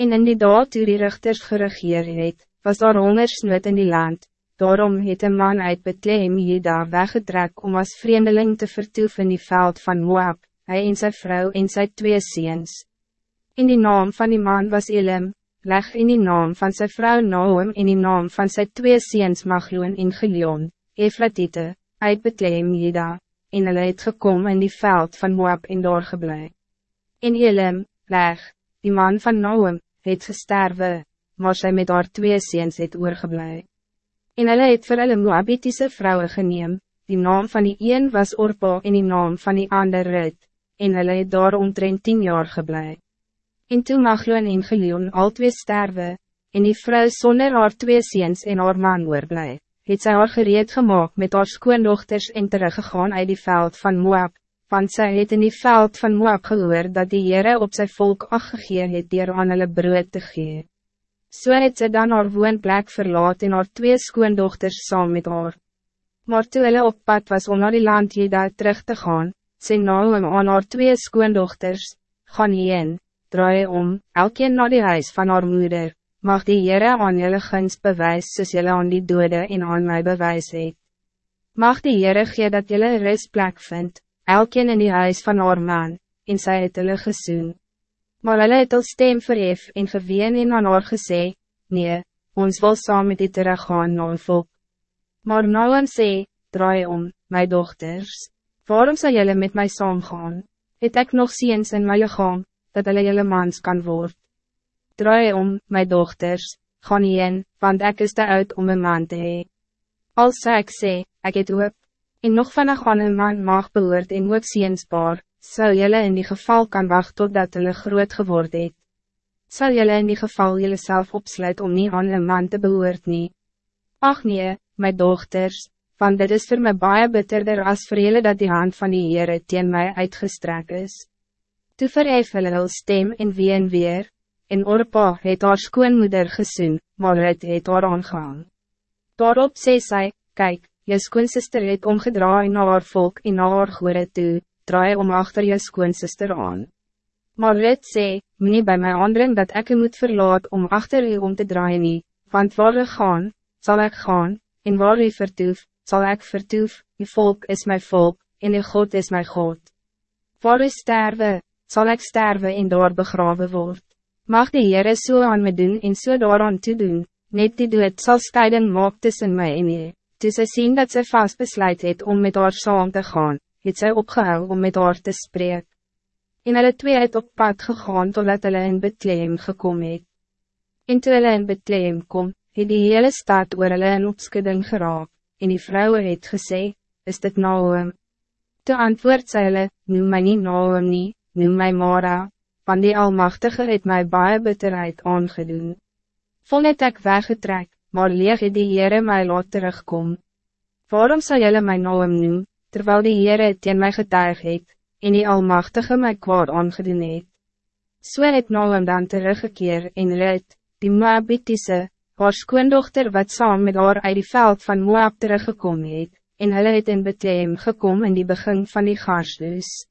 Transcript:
En in die dag toe die richters geregeer het, was daar hongersnood in die land, daarom het een man uit Bethlehem Jeda weggetrek om als vreemdeling te vertoef in die veld van Moab, hij en zijn vrouw en zijn twee ziens. In die naam van die man was Elim, leg in die naam van zijn vrouw Noem in die naam van zijn twee ziens Magloon en Gilion, Efratite, uit Bethlehem Jeda, en hulle het gekom in die veld van Moab en doorgeblij. In Elim, leg, die man van Noem, het gesterwe, maar sy met haar twee seens het oorgeblij. En hulle het vir hulle Moabitiese vrouwen geneem, die naam van die een was Orpa en die naam van die ander Rut, en hulle het daar omtrent tien jaar geblij. En toen Magloon en Geleon al twee sterwe, en die vrou sonder haar twee seens en haar man oorblij, het sy haar gereed gemaakt met haar skoondochters en teruggegaan uit die veld van Moab, want zij het in die veld van Moab gehoor dat die Heere op zijn volk afgegeer het dier aan hulle brood te gee. So het sy dan haar woonplek verlaat en haar twee skoondochters saam met haar. Maar toe hulle op pad was om naar die land Jeda terug te gaan, sê Naum aan haar twee skoondochters, gaan heen, draai om, elkeen naar die huis van haar moeder, mag die Heere aan julle guns bewys soos julle aan die dode en aan my bewys het. Mag die Heere gee dat julle een rustplek vindt, elkeen in die huis van haar man, en sy het hulle gesoen. Maar hulle het al stem verhef en geween en aan haar gesê, nee, ons wil saam met die teruggaan na een volk. Maar Noam sê, draai om, my dochters, waarom zou jullie met mij saamgaan? Het ek nog ziens in my lichaam, dat hulle jylle mans kan word? Draai om, my dochters, gaan heen, want ek is te oud om een man te hee. Als ek sê, ek het hoop, en nog vannig aan een man mag behoort en ook ziensbaar, zou jullie in die geval kan wachten totdat hulle groot geworden het. Zou jullie in die geval jullie zelf opsluiten om niet aan een man te behoort nie? Ach nee, mijn dochters, want dit is voor mij baie bitterder als voor jullie dat die hand van die Heere teen mij uitgestrekt is. Toe verhef hulle hul stem en wie en weer, en Orpa het haar skoonmoeder gesoen, maar het het haar aangehang. Daarop sê sy, kijk, je skoonsister het omgedraai na haar volk en na haar goede toe, draai om achter je skoonsister aan. Maar Rit sê, meneer bij mij aandring dat ik moet verlaat om achter u om te draaien nie, want waar u gaan, zal ik gaan, en waar u vertoef, zal ik vertoef, uw volk is mijn volk, en uw God is mijn God. Waar u sterven, zal ik sterven en door begraven word. Mag de Heere so aan me doen en so daaraan te doen, net die dood sal scheiden maak tussen mij en u. Toe sy sien dat sy vast besluit het om met haar saam te gaan, het sy opgehou om met haar te spreken. En hulle twee het op pad gegaan totdat hulle in Bethlehem gekom het. En toe hulle in Bethlehem kom, het die hele stad oor hulle in opskudding geraak, en die vrouwen het gesê, is dit Naum? Toe antwoord sy hulle, noem my nie Naum nie, noem my Mara, want die Almachtige het my baie bitterheid aangedoen. Vol het ek weggetrek, maar leeg het die Heere my laat terugkom. Waarom zou jullie my naam noem, terwijl die Heere teen my getuig het, en die Almachtige my kwaad aangedoen het? So het naam dan teruggekeer en Rut, die Moabitiese, haar skoondochter wat saam met haar uit die veld van Moab teruggekom het, en hulle het in Bethlehem gekom in die begin van die gaarsluis.